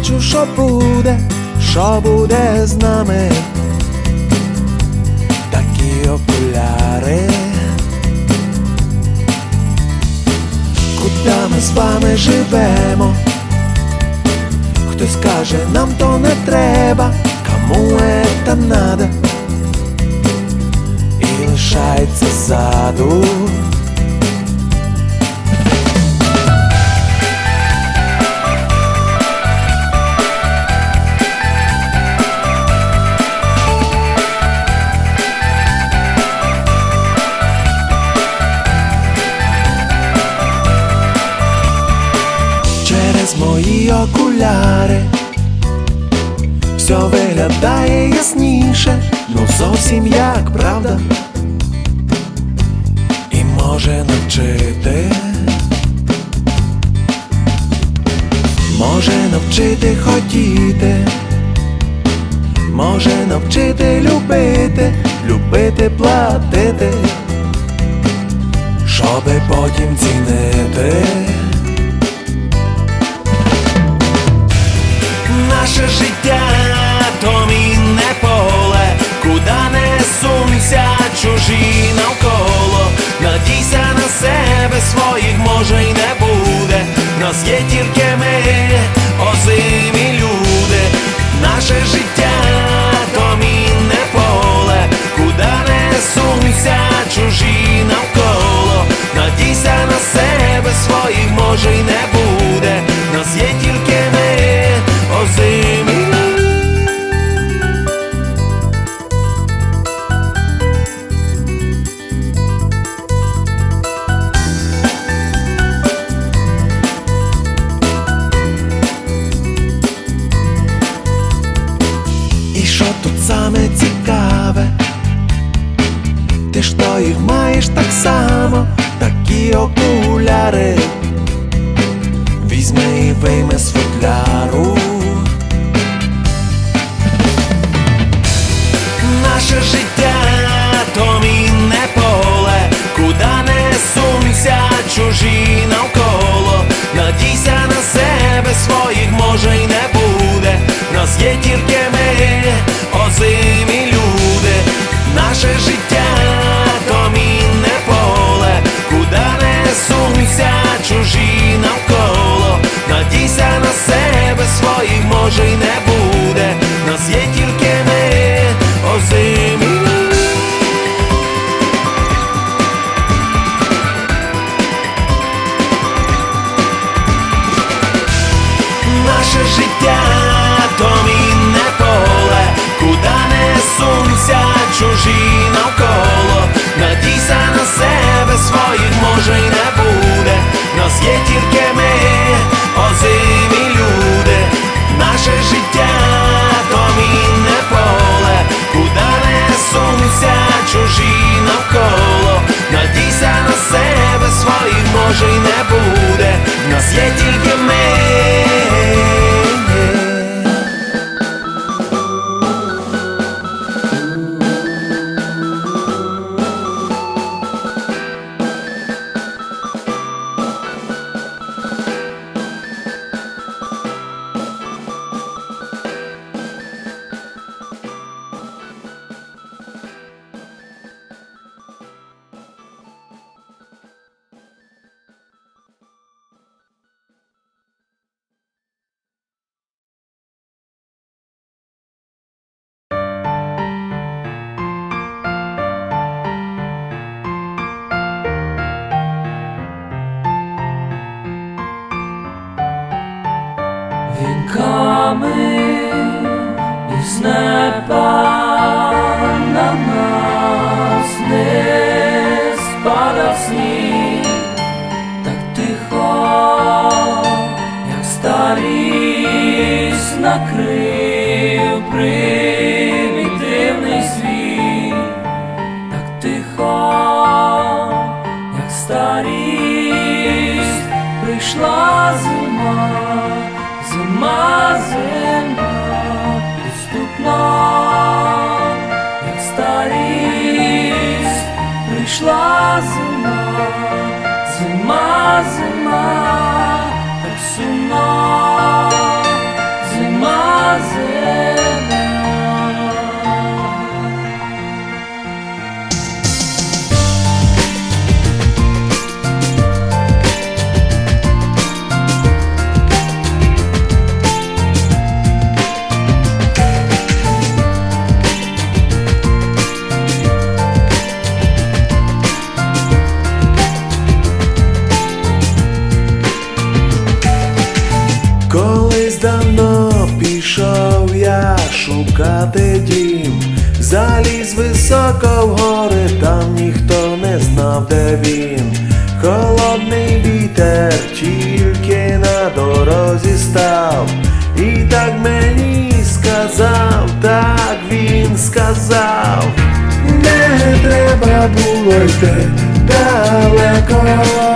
бачу, що буде, що буде з нами. Такі окуляри. Куди ми з вами живемо? Хтось каже, нам то не треба, кому это надо І лишається ззаду окуляри все виглядає ясніше, ну зовсім як правда, і може навчити, може навчити хотіти, може навчити любити, любити платити, щоби потім цінити. Наше життя то мінне поле, куди не сунься чужі навколо. Надійся на себе, своїх може й не буде. Нас є тільки ми, озимі люди. Наше життя то мінне поле, куди не сунься чужі навколо. Надійся на себе, своїх може й не буде. Нас є тільки своїх може й не буде. Своїх може й не буде. Нас є тільки ми. Шукати дім, заліз високо в гори, там ніхто не знав, де він. Холодний вітер тільки на дорозі став, і так мені сказав, так він сказав, не треба було йти далеко.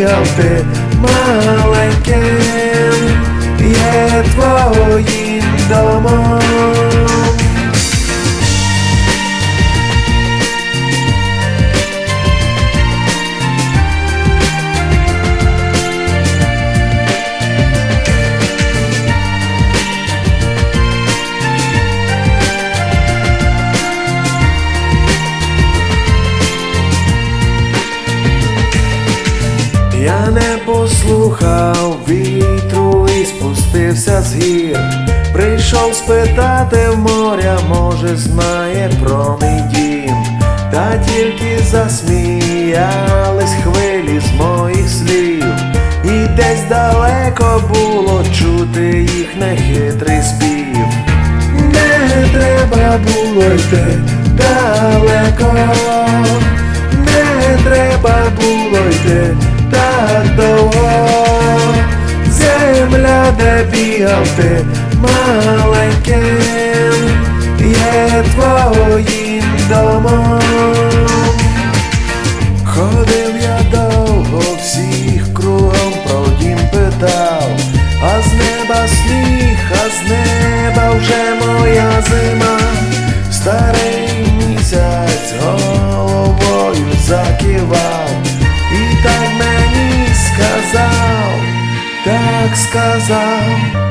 Бігав ти маленьким, є твоїм домом. Спитати в моря, може, знає про мій дім. Та тільки засміялись хвилі з моїх слів. І десь далеко було чути їх нехитрий спів. Не треба було йти далеко, не треба було йти так довго, земля, де бігав ти маленьким, домом. Ходив я довго, всіх кругом про дім питав, а з неба сніг, а з неба вже моя зима, старий місяць головою закивав, і так мені сказав, так сказав.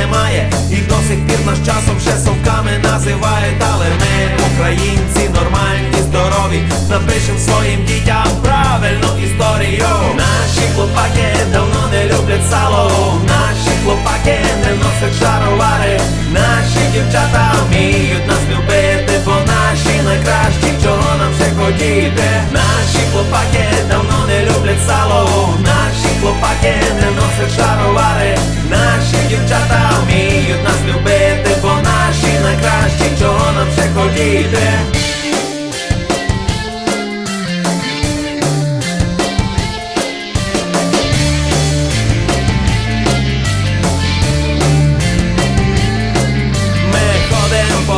Немає. І до сих пір нас часом ще совками називають. Але ми, українці, нормальні, здорові, напишем своїм дітям правильну історію. Наші хлопаки давно не люблять сало. Наші хлопаки не носять шаровари. Наші дівчата вміють нас любити, бо наші найкращі, чого нам ще хотіти. Хлопаки давно не люблять сало. Наші хлопаки не носять шаровари. Наші дівчата вміють нас любити, бо наші найкращі, чого нам ще хотіти.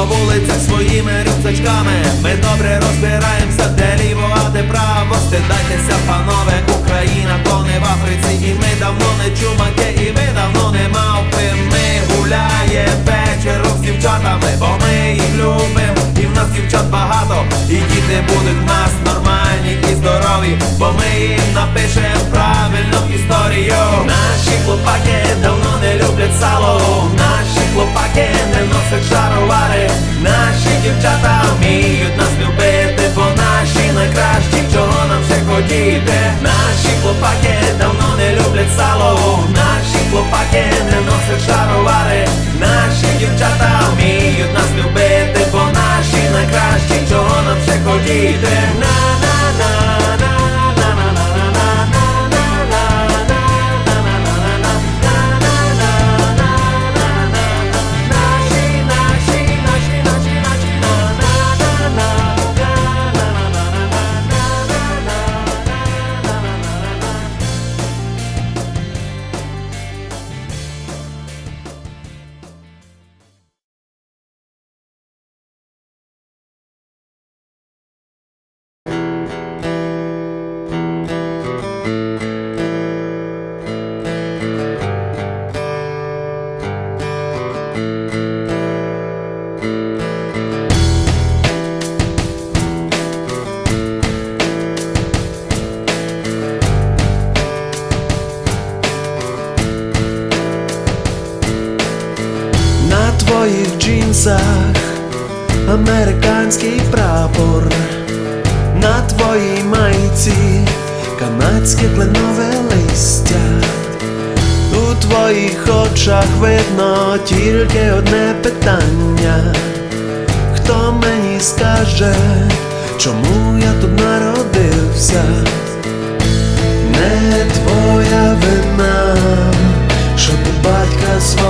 Вулицях своїми рюкзачками. Ми добре розбираємося, де ліво, а де право. Стидайтеся, панове, Україна, то не в Африці. І ми давно не чумаки, і ми давно не мавпи. Ми гуляємо вечором з дівчатами, бо ми їх любимо. І в нас дівчат багато, і діти будуть в нас нормальні і здорові Бо ми їм напишем правильну історію. Наші хлопаки давно не люблять сало. Наші хлопаки не носять шаровари Наші дівчата вміють нас любити, бо наші найкращі, чого нам ще хотіти. Наші хлопаки давно не люблять сало. Наші хлопаки не носять шаровари Наші дівчата вміють нас любити, бо наші найкращі, чого нам ще хотіти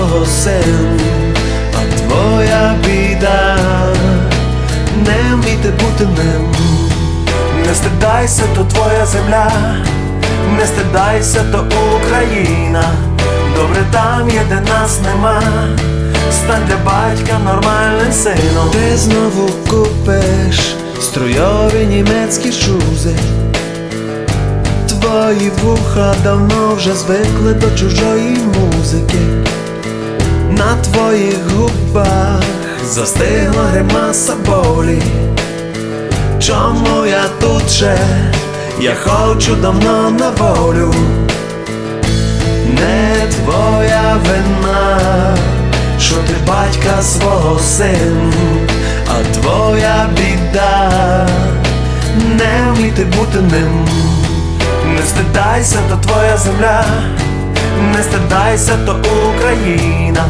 свого син, а твоя біда, не вміти бути ним. Не стидайся, то твоя земля, не стидайся, то Україна. Добре там є, де нас нема. Стань для батька нормальним сином. Ти знову купиш струйові німецькі шузи. Твої вуха давно вже звикли до чужої музики. На твоїх губах застигла гримаса болі. Чому я тут ще? Я хочу давно на волю. Не твоя вина, що ти батька свого син, а твоя біда, не вміти бути ним. Не стидайся, то твоя земля, не стидайся, то Україна.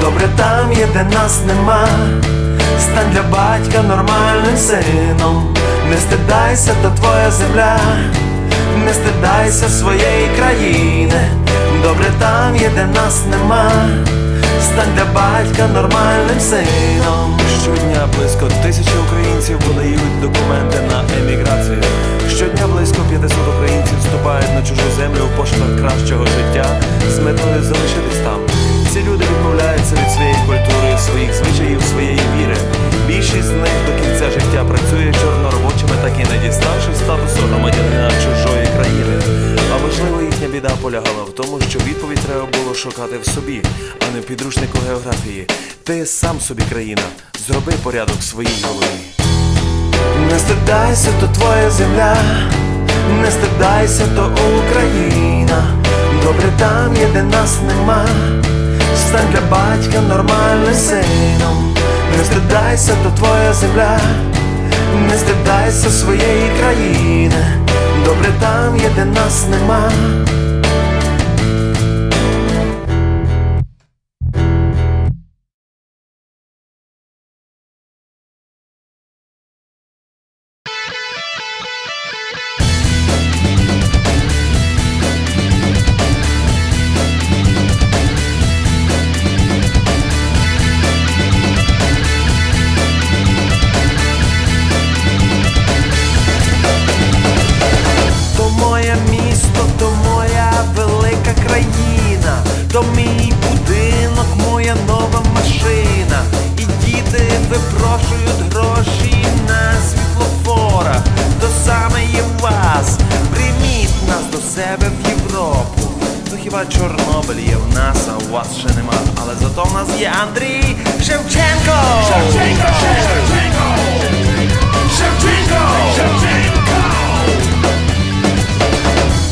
Добре там є, де нас нема. Стань для батька нормальним сином. Не стидайся, то твоя земля, не стидайся своєї країни. Добре там є, де нас нема. Стань для батька нормальним сином. Щодня близько тисячі українців подають документи на еміграцію. Щодня близько 500 українців вступають на чужу землю в пошуках кращого життя з метою залишитись там. Ці люди відмовляються від своєї культури, своїх звичаїв, своєї віри. Більшість з них до кінця життя працює чорноробочими, так і не діставши статусу громадянина чужої країни. А можливо, їхня біда полягала в тому, що відповідь треба було шукати в собі, а не в підручнику географії. Ти сам собі країна, зроби порядок своїй голові. Не стидайся, то твоя земля, не стидайся, то Україна. Добре там є, де нас нема. Стань для батька нормальним сином. Не стидайся, то твоя земля, не стидайся своєї країни. Добре там є, де нас нема. Є в нас, а у вас ще нема. Але зато в нас є Андрій Шевченко! Шевченко! Шевченко! Шевченко! Шевченко!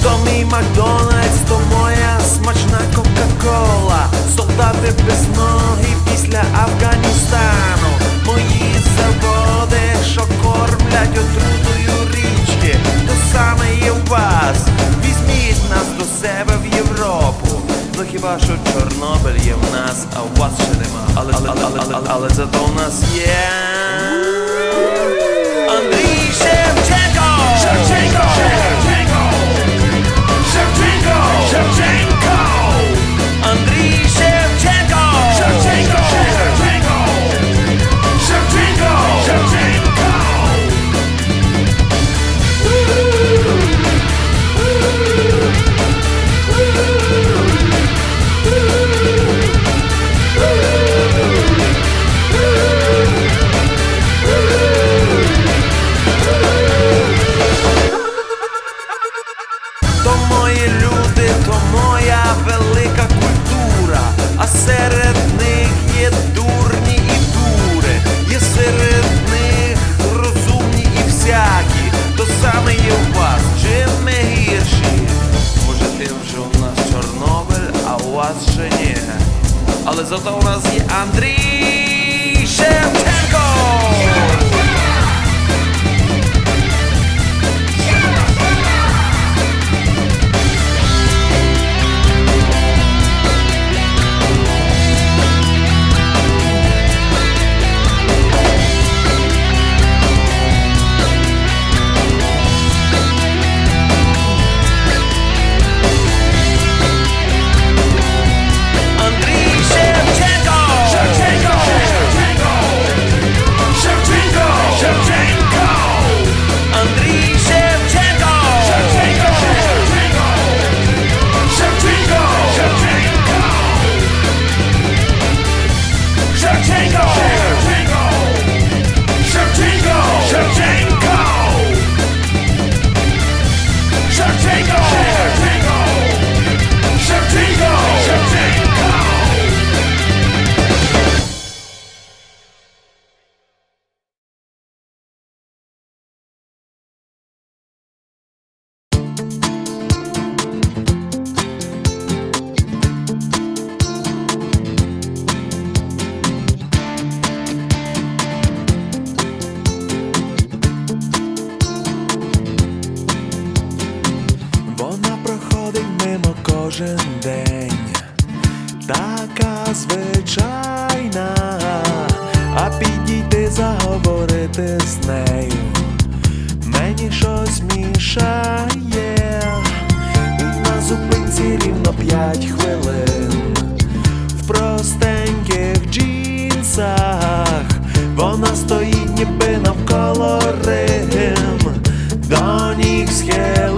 То мій Макдональдс, то моя смачна Кока-Кола Солдати без ноги після Афганістану Мої заводи, що кормлять отрутою річки То саме є у вас Візьміть нас до себе в Європу Ну хіба що Чорнобиль є в нас, а у вас ще нема Але, але, але, але, але, але зато у нас є Андрій Шевченко! Шевченко! Шевченко! Шевченко! Шевченко! nie. Ale za to u nas i Andrii Szewczenko. звичайна, а підійти заговорити з нею. Мені щось мішає, і на зупинці рівно п'ять хвилин. В простеньких джинсах вона стоїть, ніби навколо рим, до ніг схил.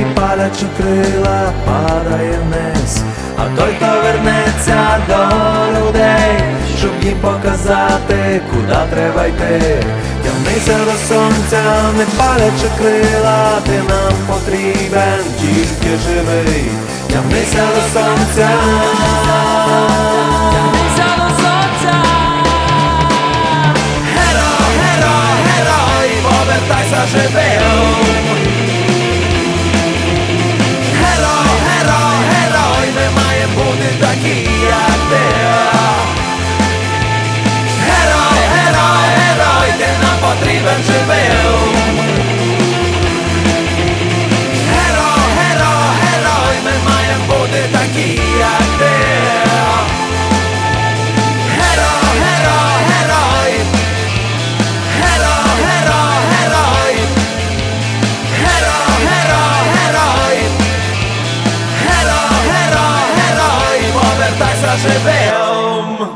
І палячи крила падає вниз, а той, хто вернеться до людей, щоб їм показати, куди треба йти. Тягнися до сонця, не палячи крила, ти нам потрібен, тільки живий. Тягнися до сонця. Сяду такі, як ти. Геро, геро, герой, ти нам потрібен живим. Живим.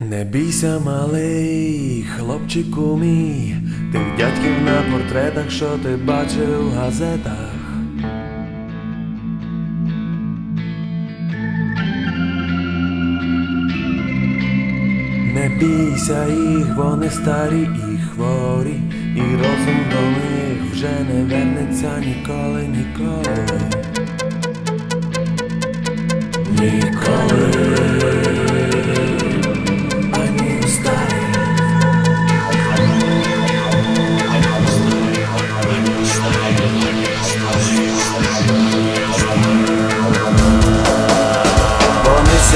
Не бійся, малий, хлопчику мій, тих дядьків на портретах, що ти бачив в газетах. Не бійся їх, вони старі і хворі, і розум до них вже не вернеться ніколи, ніколи. Ніколи. Ані старі.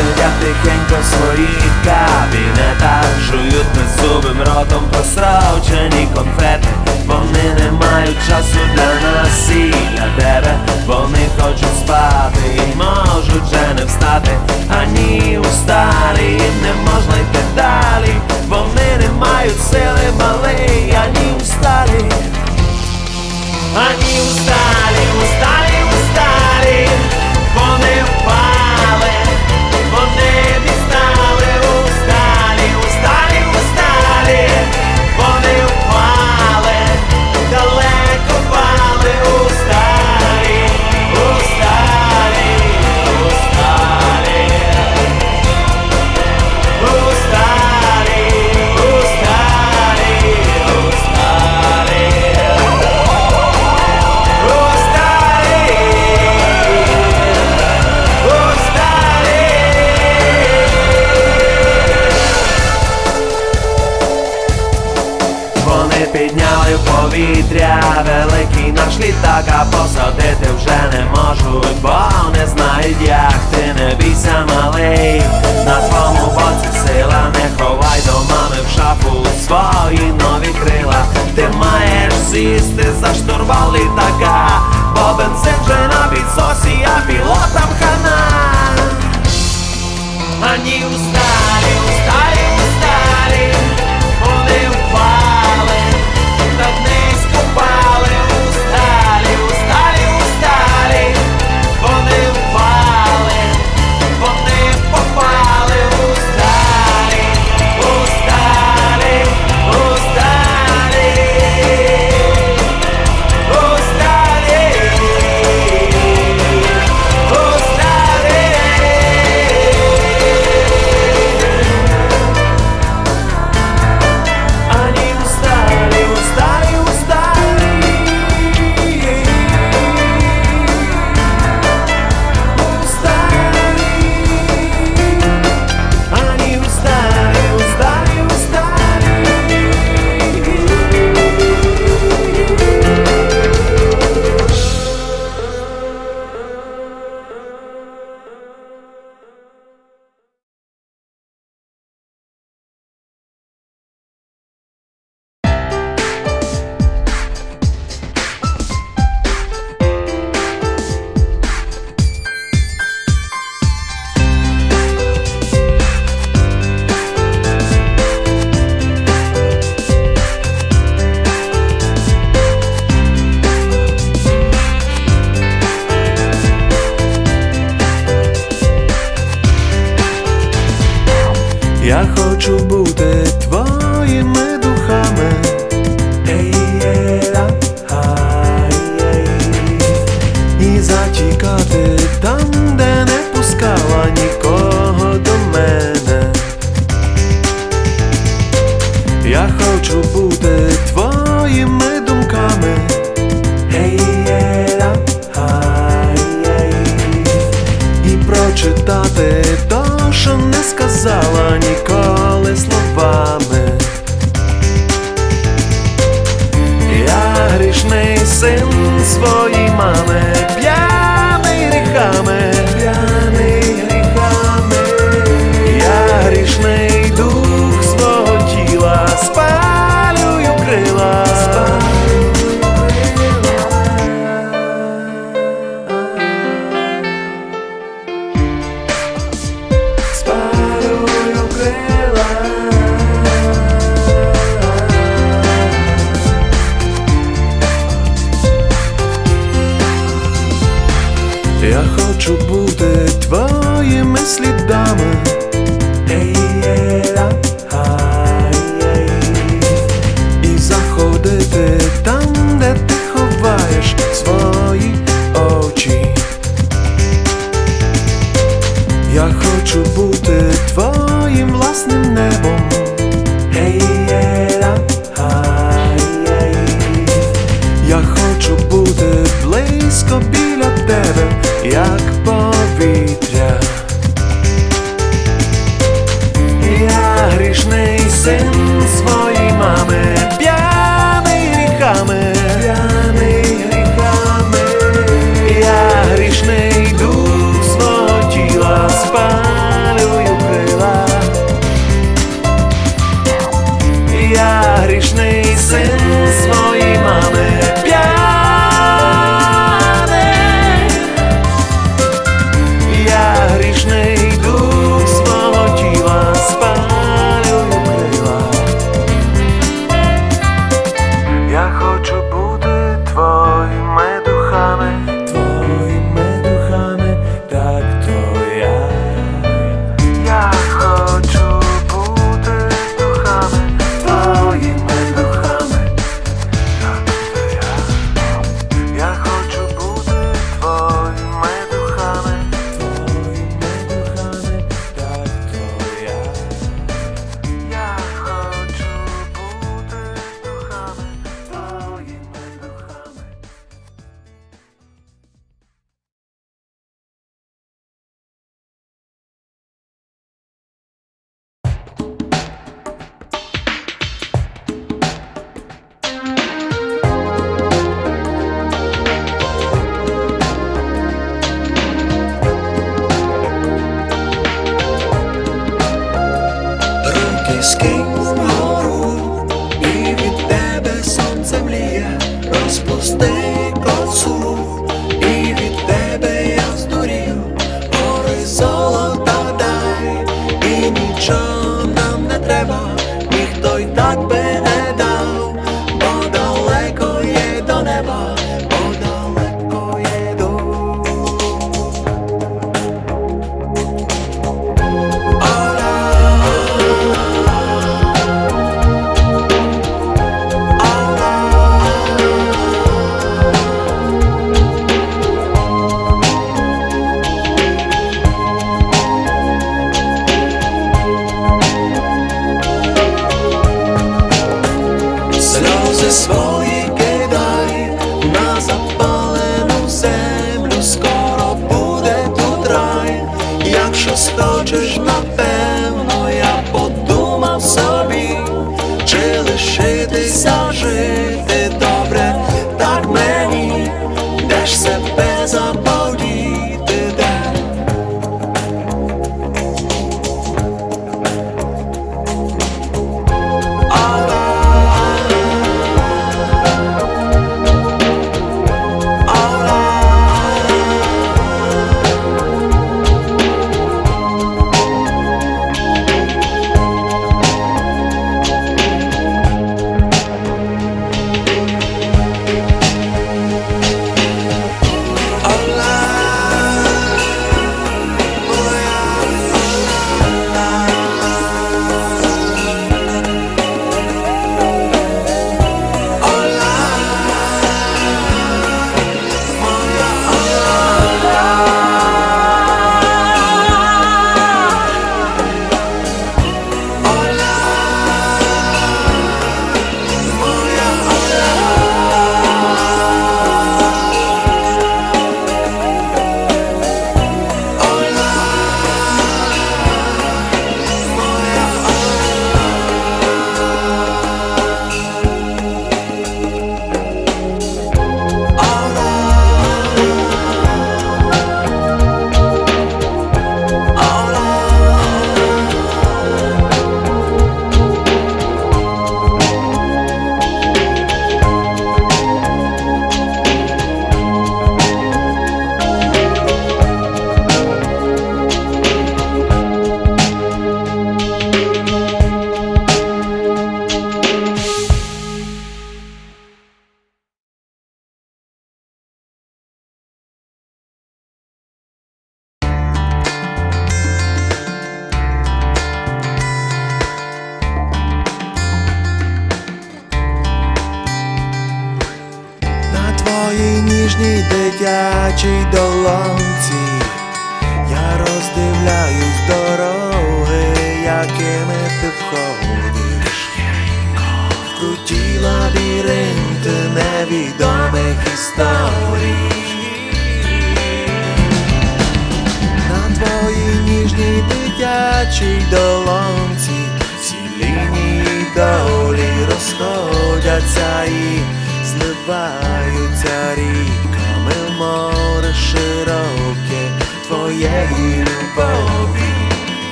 Сидять тихенько в своїх кабінетах. Жують беззубим ротом просрочені конфети. Вони не мають часу для нас і для тебе Вони хочуть спати і можуть вже не встати. Ані усталі, їм не можна йти далі. Вони не мають сили малий, ані усталі Ані усталі, усталі, усталі, вони впали, повітря великий наш літак, а посадити вже не можуть, бо не знають як ти не бійся, малий. На твоєму боці сила, не ховай до мами в шафу свої нові крила. Ти маєш сісти за штурвал літака, бо бензин вже на підсосі, а пілотам хана. Ані усталі, усталі,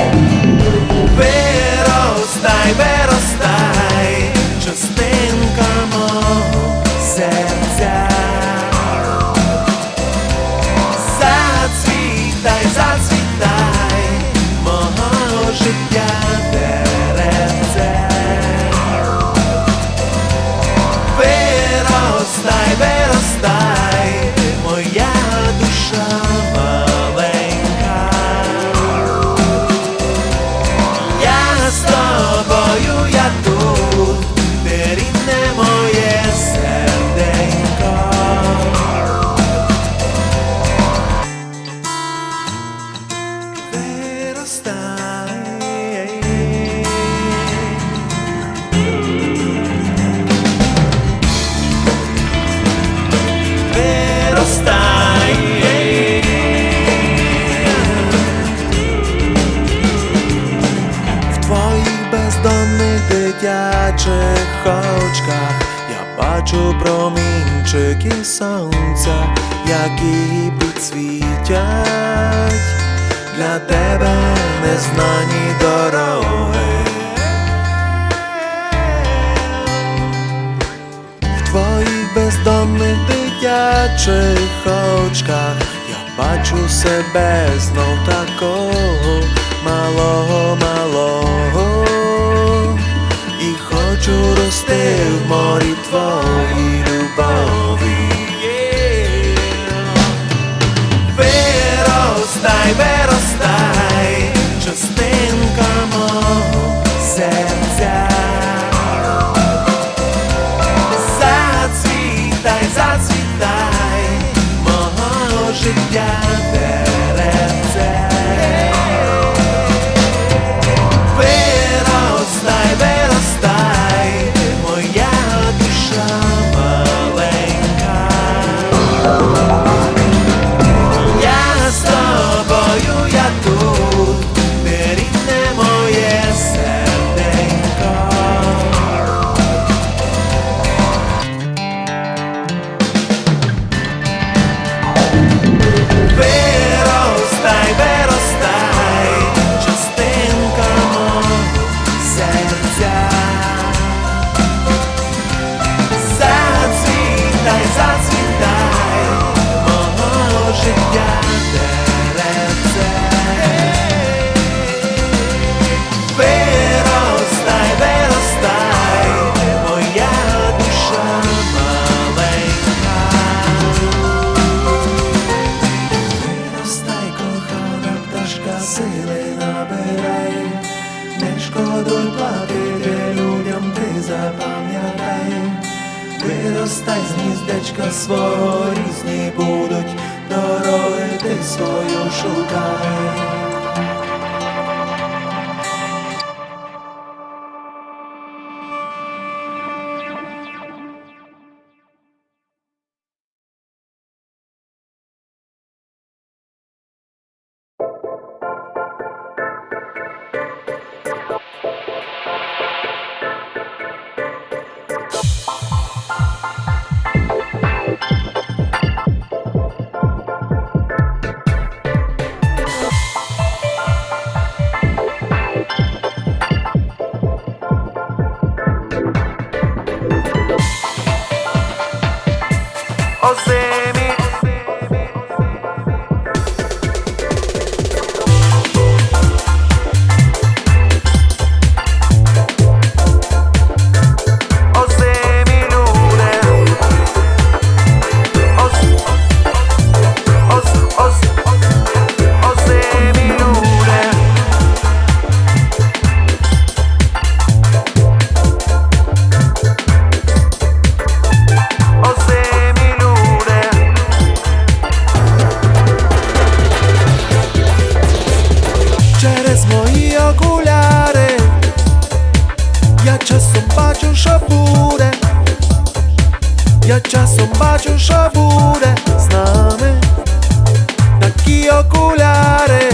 Hey. себе знов такого малого, малого, і хочу рости в морі. сили набирай, не шкодуй платити людям, ти запам'ятай, виростай з гніздечка свого різні будуть, дороги ти свою шукай. через мої окуляри, я часом бачу, що буде, я часом бачу, що буде з нами, такі окуляри.